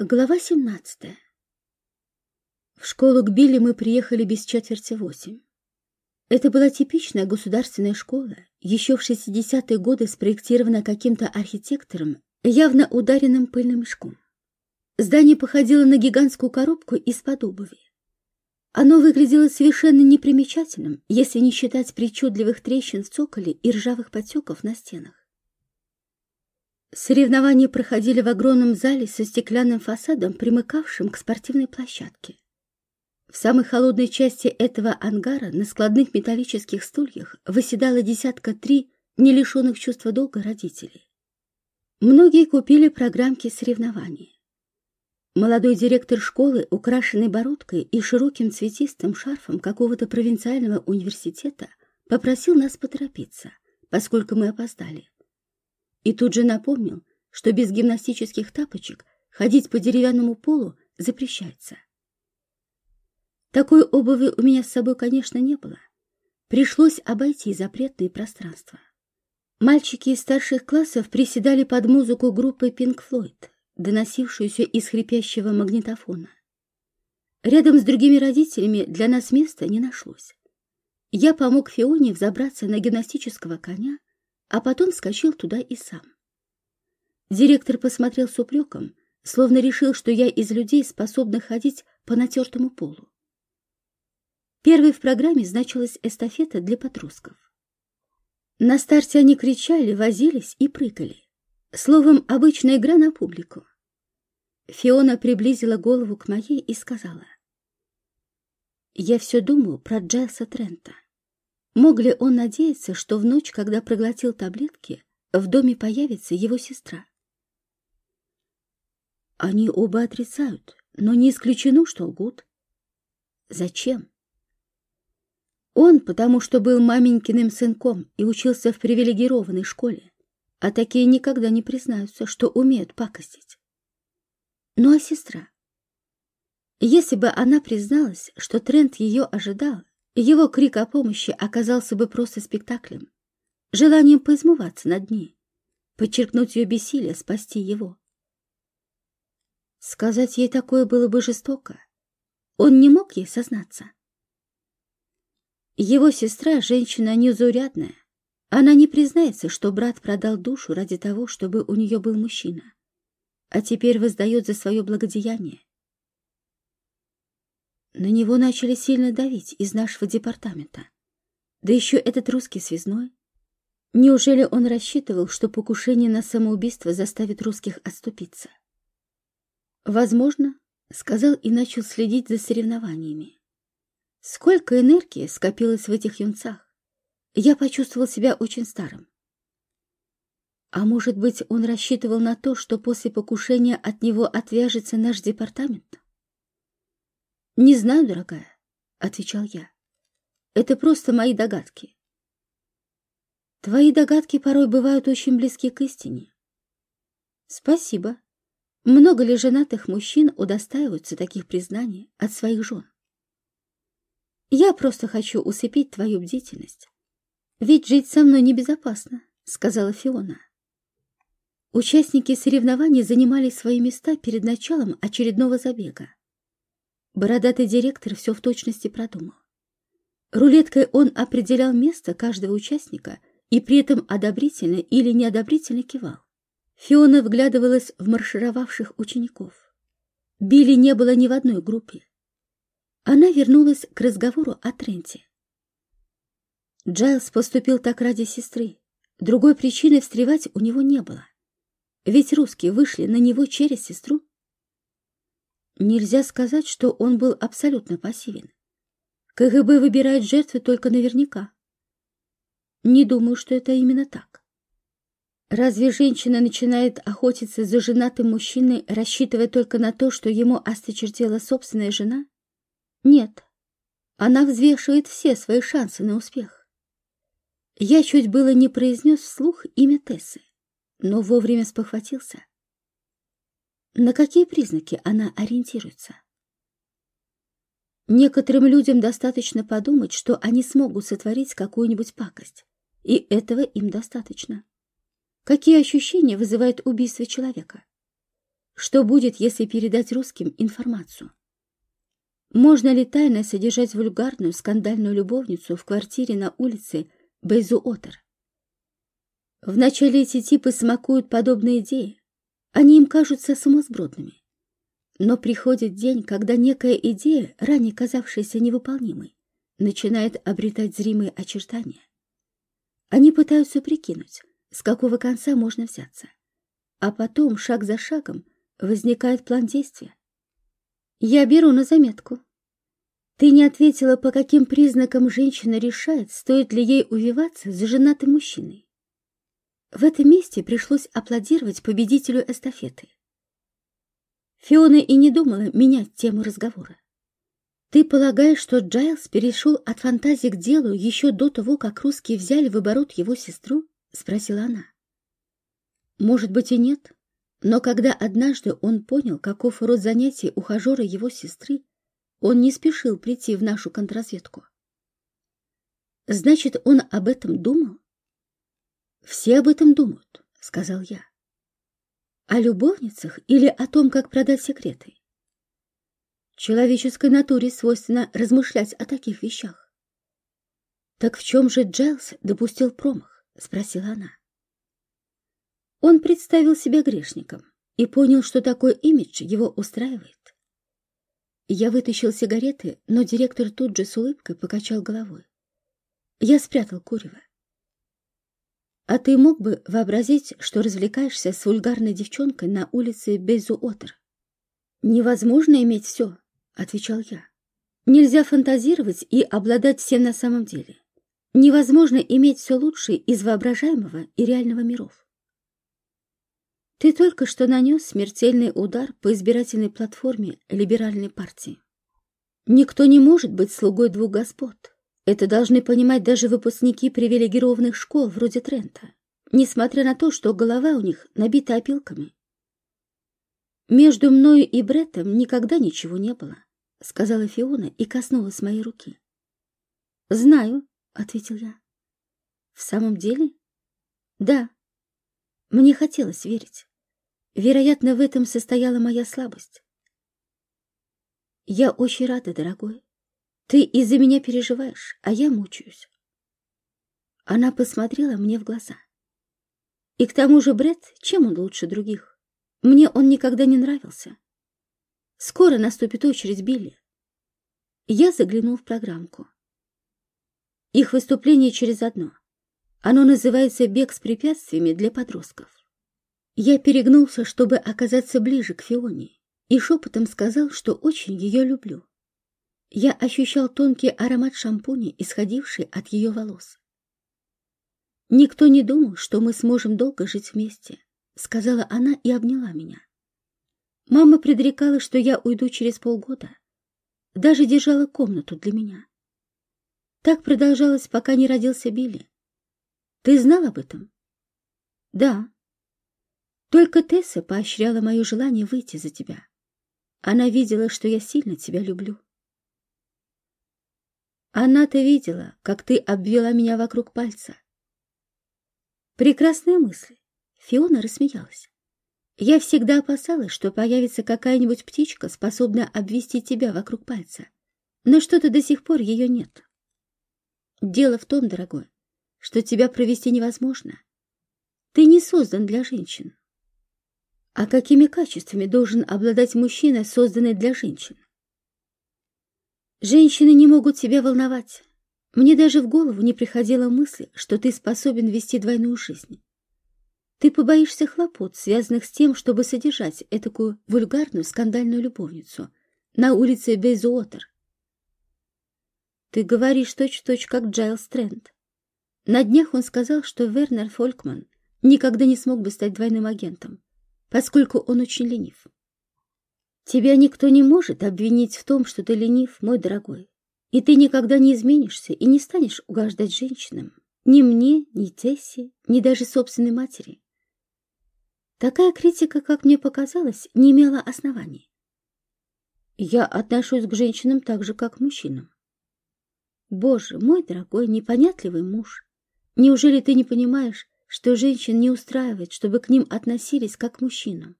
Глава 17 В школу к Билли мы приехали без четверти восемь. Это была типичная государственная школа, еще в 60-е годы спроектирована каким-то архитектором, явно ударенным пыльным мешком. Здание походило на гигантскую коробку из-под обуви. Оно выглядело совершенно непримечательным, если не считать причудливых трещин в цоколе и ржавых потеков на стенах. Соревнования проходили в огромном зале со стеклянным фасадом, примыкавшим к спортивной площадке. В самой холодной части этого ангара на складных металлических стульях выседала десятка три не лишенных чувства долга родителей. Многие купили программки соревнований. Молодой директор школы, украшенный бородкой и широким цветистым шарфом какого-то провинциального университета, попросил нас поторопиться, поскольку мы опоздали. И тут же напомнил, что без гимнастических тапочек ходить по деревянному полу запрещается. Такой обуви у меня с собой, конечно, не было. Пришлось обойти запретные пространства. Мальчики из старших классов приседали под музыку группы Pink Floyd, доносившуюся из хрипящего магнитофона. Рядом с другими родителями для нас места не нашлось. Я помог Фионе взобраться на гимнастического коня, а потом вскочил туда и сам. Директор посмотрел с упреком, словно решил, что я из людей, способных ходить по натертому полу. Первой в программе значилась эстафета для подростков. На старте они кричали, возились и прыгали. Словом, обычная игра на публику. Фиона приблизила голову к моей и сказала. «Я все думаю про Джайлса Трента. Мог ли он надеяться, что в ночь, когда проглотил таблетки, в доме появится его сестра? Они оба отрицают, но не исключено, что лгут. Зачем? Он, потому что был маменькиным сынком и учился в привилегированной школе, а такие никогда не признаются, что умеют пакостить. Ну а сестра? Если бы она призналась, что Трент ее ожидал, его крик о помощи оказался бы просто спектаклем, желанием поизмываться над ней, подчеркнуть ее бессилие, спасти его. Сказать ей такое было бы жестоко. Он не мог ей сознаться. Его сестра — женщина незаурядная. Она не признается, что брат продал душу ради того, чтобы у нее был мужчина, а теперь воздает за свое благодеяние. На него начали сильно давить из нашего департамента. Да еще этот русский связной. Неужели он рассчитывал, что покушение на самоубийство заставит русских отступиться? Возможно, сказал и начал следить за соревнованиями. Сколько энергии скопилось в этих юнцах! Я почувствовал себя очень старым. А может быть, он рассчитывал на то, что после покушения от него отвяжется наш департамент? «Не знаю, дорогая», — отвечал я. «Это просто мои догадки». «Твои догадки порой бывают очень близки к истине». «Спасибо. Много ли женатых мужчин удостаиваются таких признаний от своих жен?» «Я просто хочу усыпить твою бдительность. Ведь жить со мной небезопасно», — сказала Фиона. Участники соревнований занимали свои места перед началом очередного забега. Бородатый директор все в точности продумал. Рулеткой он определял место каждого участника и при этом одобрительно или неодобрительно кивал. Фиона вглядывалась в маршировавших учеников. Билли не было ни в одной группе. Она вернулась к разговору о Тренте. Джайлс поступил так ради сестры. Другой причины встревать у него не было. Ведь русские вышли на него через сестру. Нельзя сказать, что он был абсолютно пассивен. КГБ выбирает жертвы только наверняка. Не думаю, что это именно так. Разве женщина начинает охотиться за женатым мужчиной, рассчитывая только на то, что ему осточертела собственная жена? Нет. Она взвешивает все свои шансы на успех. Я чуть было не произнес вслух имя Тессы, но вовремя спохватился. На какие признаки она ориентируется? Некоторым людям достаточно подумать, что они смогут сотворить какую-нибудь пакость, и этого им достаточно. Какие ощущения вызывает убийство человека? Что будет, если передать русским информацию? Можно ли тайно содержать вульгарную скандальную любовницу в квартире на улице Бейзуотер? Вначале эти типы смакуют подобные идеи. Они им кажутся сумасбродными. Но приходит день, когда некая идея, ранее казавшаяся невыполнимой, начинает обретать зримые очертания. Они пытаются прикинуть, с какого конца можно взяться. А потом, шаг за шагом, возникает план действия. Я беру на заметку. Ты не ответила, по каким признакам женщина решает, стоит ли ей увиваться за женатым мужчиной. В этом месте пришлось аплодировать победителю эстафеты. Фиона и не думала менять тему разговора. «Ты полагаешь, что Джайлз перешел от фантазии к делу еще до того, как русские взяли в оборот его сестру?» — спросила она. «Может быть и нет, но когда однажды он понял, каков род занятий ухажера его сестры, он не спешил прийти в нашу контрразведку. Значит, он об этом думал? Все об этом думают, сказал я. О любовницах или о том, как продать секреты? Человеческой натуре свойственно размышлять о таких вещах. «Так в чем же Джайлз допустил промах?» — спросила она. Он представил себя грешником и понял, что такой имидж его устраивает. Я вытащил сигареты, но директор тут же с улыбкой покачал головой. Я спрятал курево. А ты мог бы вообразить, что развлекаешься с вульгарной девчонкой на улице Безуотер? Невозможно иметь все, отвечал я. Нельзя фантазировать и обладать всем на самом деле. Невозможно иметь все лучшее из воображаемого и реального миров. Ты только что нанес смертельный удар по избирательной платформе либеральной партии. Никто не может быть слугой двух господ. Это должны понимать даже выпускники привилегированных школ вроде Трента, несмотря на то, что голова у них набита опилками. Между мною и Бреттом никогда ничего не было. — сказала Фиона и коснулась моей руки. «Знаю», — ответил я. «В самом деле?» «Да». Мне хотелось верить. Вероятно, в этом состояла моя слабость. «Я очень рада, дорогой. Ты из-за меня переживаешь, а я мучаюсь». Она посмотрела мне в глаза. «И к тому же, Бред, чем он лучше других? Мне он никогда не нравился». Скоро наступит очередь Билли. Я заглянул в программку. Их выступление через одно. Оно называется «Бег с препятствиями для подростков». Я перегнулся, чтобы оказаться ближе к Фионе, и шепотом сказал, что очень ее люблю. Я ощущал тонкий аромат шампуня, исходивший от ее волос. «Никто не думал, что мы сможем долго жить вместе», — сказала она и обняла меня. Мама предрекала, что я уйду через полгода. Даже держала комнату для меня. Так продолжалось, пока не родился Билли. Ты знал об этом? Да. Только Тесса поощряла мое желание выйти за тебя. Она видела, что я сильно тебя люблю. Она-то видела, как ты обвела меня вокруг пальца. Прекрасная мысль. Фиона рассмеялась. Я всегда опасалась, что появится какая-нибудь птичка, способная обвести тебя вокруг пальца. Но что-то до сих пор ее нет. Дело в том, дорогой, что тебя провести невозможно. Ты не создан для женщин. А какими качествами должен обладать мужчина, созданный для женщин? Женщины не могут себя волновать. Мне даже в голову не приходила мысль, что ты способен вести двойную жизнь. Ты побоишься хлопот, связанных с тем, чтобы содержать этакую вульгарную скандальную любовницу на улице Бейзуотер. Ты говоришь точь-в-точь, -точь, как Джайл Стрэнд. На днях он сказал, что Вернер Фолькман никогда не смог бы стать двойным агентом, поскольку он очень ленив. Тебя никто не может обвинить в том, что ты ленив, мой дорогой, и ты никогда не изменишься и не станешь угождать женщинам, ни мне, ни Тессе, ни даже собственной матери. Такая критика, как мне показалось, не имела оснований. Я отношусь к женщинам так же, как к мужчинам. Боже, мой дорогой, непонятливый муж, неужели ты не понимаешь, что женщин не устраивает, чтобы к ним относились как к мужчинам?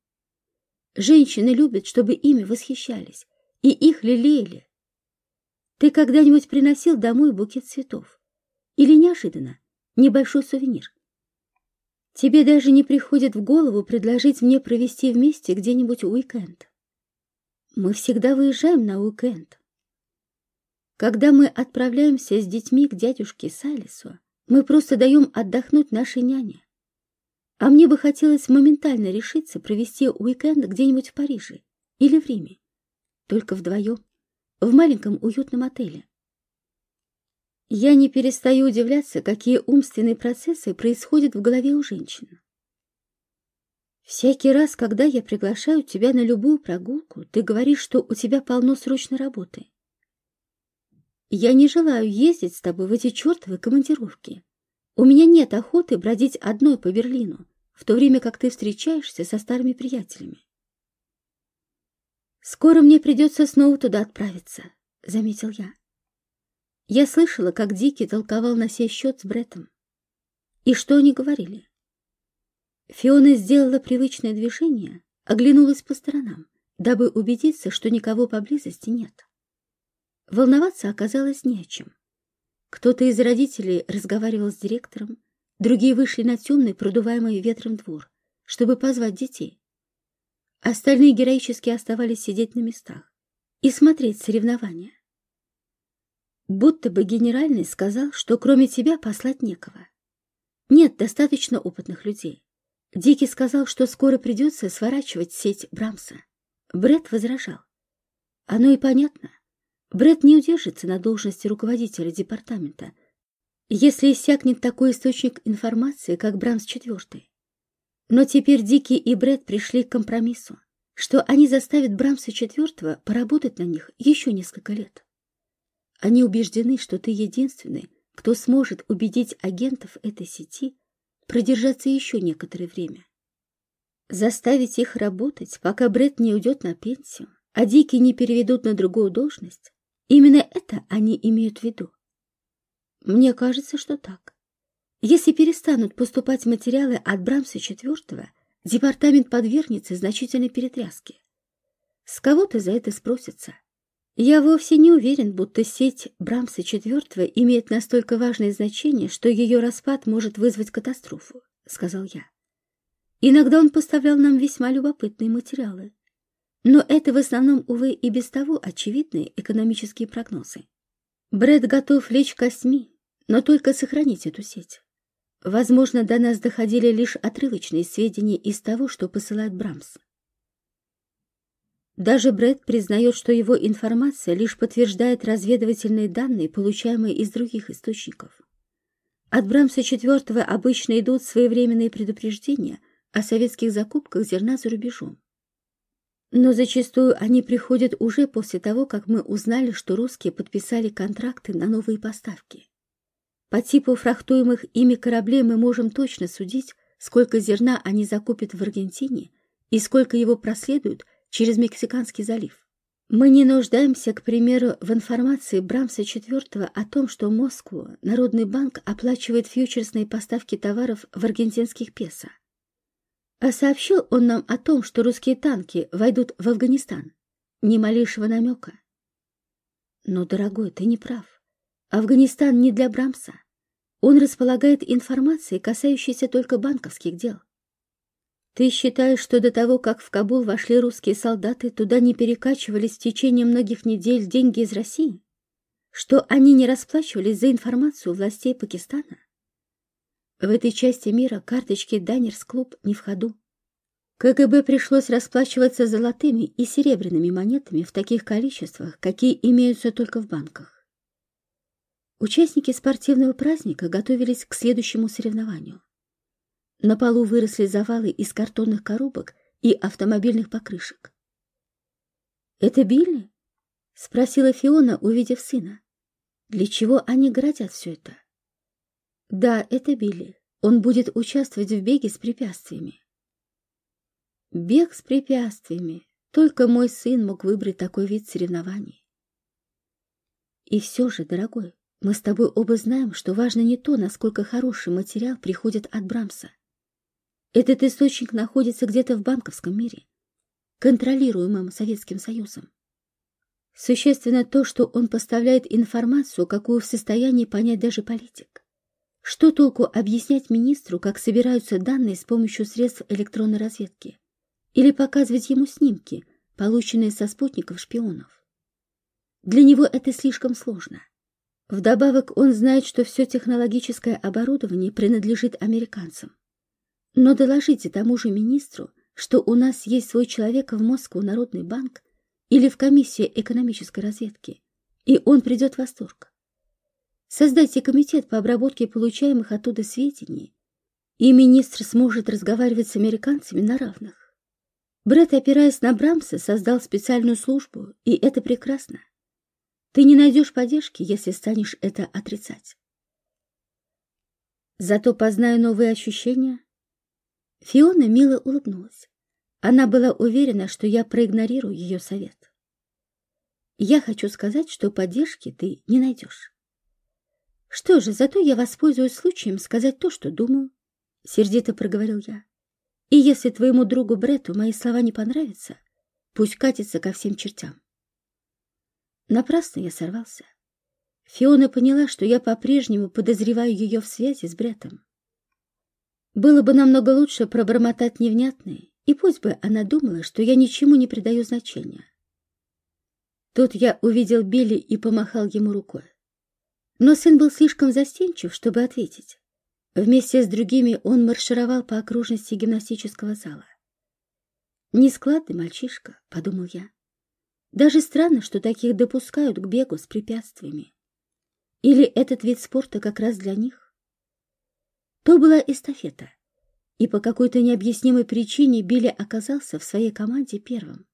Женщины любят, чтобы ими восхищались и их лелеяли. Ты когда-нибудь приносил домой букет цветов? Или неожиданно небольшой сувенир? Тебе даже не приходит в голову предложить мне провести вместе где-нибудь уикенд. Мы всегда выезжаем на уикенд. Когда мы отправляемся с детьми к дядюшке Сайлису, мы просто даем отдохнуть нашей няне. А мне бы хотелось моментально решиться провести уикенд где-нибудь в Париже или в Риме. Только вдвоем, в маленьком уютном отеле. Я не перестаю удивляться, какие умственные процессы происходят в голове у женщин. Всякий раз, когда я приглашаю тебя на любую прогулку, ты говоришь, что у тебя полно срочной работы. Я не желаю ездить с тобой в эти чертовы командировки. У меня нет охоты бродить одной по Берлину, в то время как ты встречаешься со старыми приятелями. Скоро мне придется снова туда отправиться, — заметил я. Я слышала, как Дикий толковал на сей счет с Бреттом. И что они говорили? Фиона сделала привычное движение, оглянулась по сторонам, дабы убедиться, что никого поблизости нет. Волноваться оказалось не о чем. Кто-то из родителей разговаривал с директором, другие вышли на темный, продуваемый ветром двор, чтобы позвать детей. Остальные героически оставались сидеть на местах и смотреть соревнования. Будто бы генеральный сказал, что кроме тебя послать некого. Нет достаточно опытных людей. Дикий сказал, что скоро придется сворачивать сеть Брамса. Бред возражал. Оно и понятно. Бред не удержится на должности руководителя департамента, если иссякнет такой источник информации, как Брамс IV. Но теперь Дикий и Бред пришли к компромиссу, что они заставят Брамса IV поработать на них еще несколько лет. Они убеждены, что ты единственный, кто сможет убедить агентов этой сети продержаться еще некоторое время. Заставить их работать, пока Бред не уйдет на пенсию, а Дикий не переведут на другую должность, именно это они имеют в виду. Мне кажется, что так. Если перестанут поступать материалы от Брамса IV, департамент подвергнется значительной перетряске. С кого-то за это спросятся. Я вовсе не уверен, будто сеть Брамса IV имеет настолько важное значение, что ее распад может вызвать катастрофу, — сказал я. Иногда он поставлял нам весьма любопытные материалы. Но это в основном, увы, и без того очевидные экономические прогнозы. Брэд готов лечь костьми, но только сохранить эту сеть. Возможно, до нас доходили лишь отрывочные сведения из того, что посылает Брамс. Даже Брэд признает, что его информация лишь подтверждает разведывательные данные, получаемые из других источников. От Брамса IV обычно идут своевременные предупреждения о советских закупках зерна за рубежом. Но зачастую они приходят уже после того, как мы узнали, что русские подписали контракты на новые поставки. По типу фрахтуемых ими кораблей мы можем точно судить, сколько зерна они закупят в Аргентине и сколько его проследуют через Мексиканский залив. Мы не нуждаемся, к примеру, в информации Брамса IV о том, что Москву Народный банк оплачивает фьючерсные поставки товаров в аргентинских песо. А сообщил он нам о том, что русские танки войдут в Афганистан. Ни малейшего намека. Но, дорогой, ты не прав. Афганистан не для Брамса. Он располагает информацией, касающейся только банковских дел. Ты считаешь, что до того, как в Кабул вошли русские солдаты, туда не перекачивались в течение многих недель деньги из России? Что они не расплачивались за информацию властей Пакистана? В этой части мира карточки Данерс Клуб не в ходу. КГБ пришлось расплачиваться золотыми и серебряными монетами в таких количествах, какие имеются только в банках. Участники спортивного праздника готовились к следующему соревнованию. На полу выросли завалы из картонных коробок и автомобильных покрышек. «Это Билли?» — спросила Фиона, увидев сына. «Для чего они городят все это?» «Да, это Билли. Он будет участвовать в беге с препятствиями». «Бег с препятствиями. Только мой сын мог выбрать такой вид соревнований». «И все же, дорогой, мы с тобой оба знаем, что важно не то, насколько хороший материал приходит от Брамса, этот источник находится где-то в банковском мире. контролируемым Советским Союзом. Существенно то, что он поставляет информацию, какую в состоянии понять даже политик. Что толку объяснять министру, как собираются данные с помощью средств электронной разведки? Или показывать ему снимки, полученные со спутников шпионов? Для него это слишком сложно. Вдобавок он знает, что все технологическое оборудование принадлежит американцам. Но доложите тому же министру, что у нас есть свой человек в Москву Народный банк или в комиссии экономической разведки, и он придет в восторг. Создайте комитет по обработке получаемых оттуда сведений, и министр сможет разговаривать с американцами на равных. Брэд, опираясь на Брамса, создал специальную службу, и это прекрасно. Ты не найдешь поддержки, если станешь это отрицать. Зато познаю новые ощущения. Фиона мило улыбнулась. Она была уверена, что я проигнорирую ее совет. Я хочу сказать, что поддержки ты не найдешь. Что же, зато я воспользуюсь случаем сказать то, что думаю, — сердито проговорил я. И если твоему другу Бретту мои слова не понравятся, пусть катится ко всем чертям. Напрасно я сорвался. Фиона поняла, что я по-прежнему подозреваю ее в связи с Бреттом. Было бы намного лучше пробормотать невнятные, и пусть бы она думала, что я ничему не придаю значения. Тут я увидел Билли и помахал ему рукой. Но сын был слишком застенчив, чтобы ответить. Вместе с другими он маршировал по окружности гимнастического зала. «Нескладный мальчишка», — подумал я. Даже странно, что таких допускают к бегу с препятствиями. Или этот вид спорта как раз для них? То была эстафета, и по какой-то необъяснимой причине Билли оказался в своей команде первым.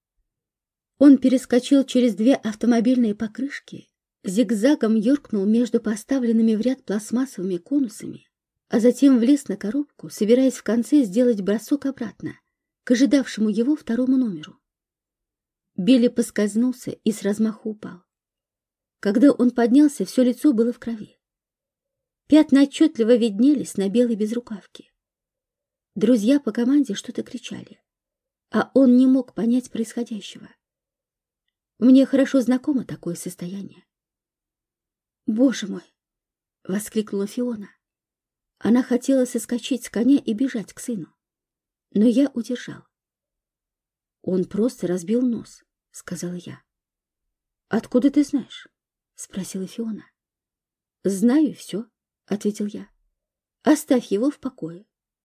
Он перескочил через две автомобильные покрышки, зигзагом юркнул между поставленными в ряд пластмассовыми конусами, а затем влез на коробку, собираясь в конце сделать бросок обратно, к ожидавшему его второму номеру. Билли поскользнулся и с размаху упал. Когда он поднялся, все лицо было в крови. Пятна отчетливо виднелись на белой безрукавке. Друзья по команде что-то кричали, а он не мог понять происходящего. Мне хорошо знакомо такое состояние. «Боже мой!» — воскликнула Фиона. Она хотела соскочить с коня и бежать к сыну, но я удержал. Он просто разбил нос, сказала я. Откуда ты знаешь? спросила Фиона. Знаю все, ответил я. Оставь его в покое.